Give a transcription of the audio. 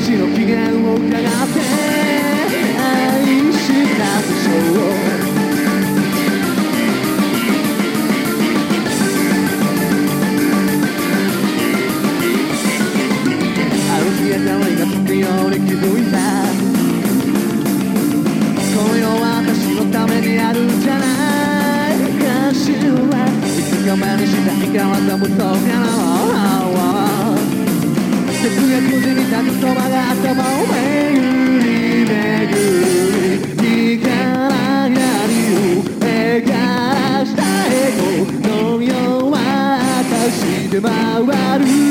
私の機嫌を伺って愛したでしょう。ある日頭がつくように気づいた。この世は私のためにあるんじゃない。かしらいつか目にしたい変わった無双か昨夜にたちそばが頭を巡り巡り力が理由らしたエゴのようして回る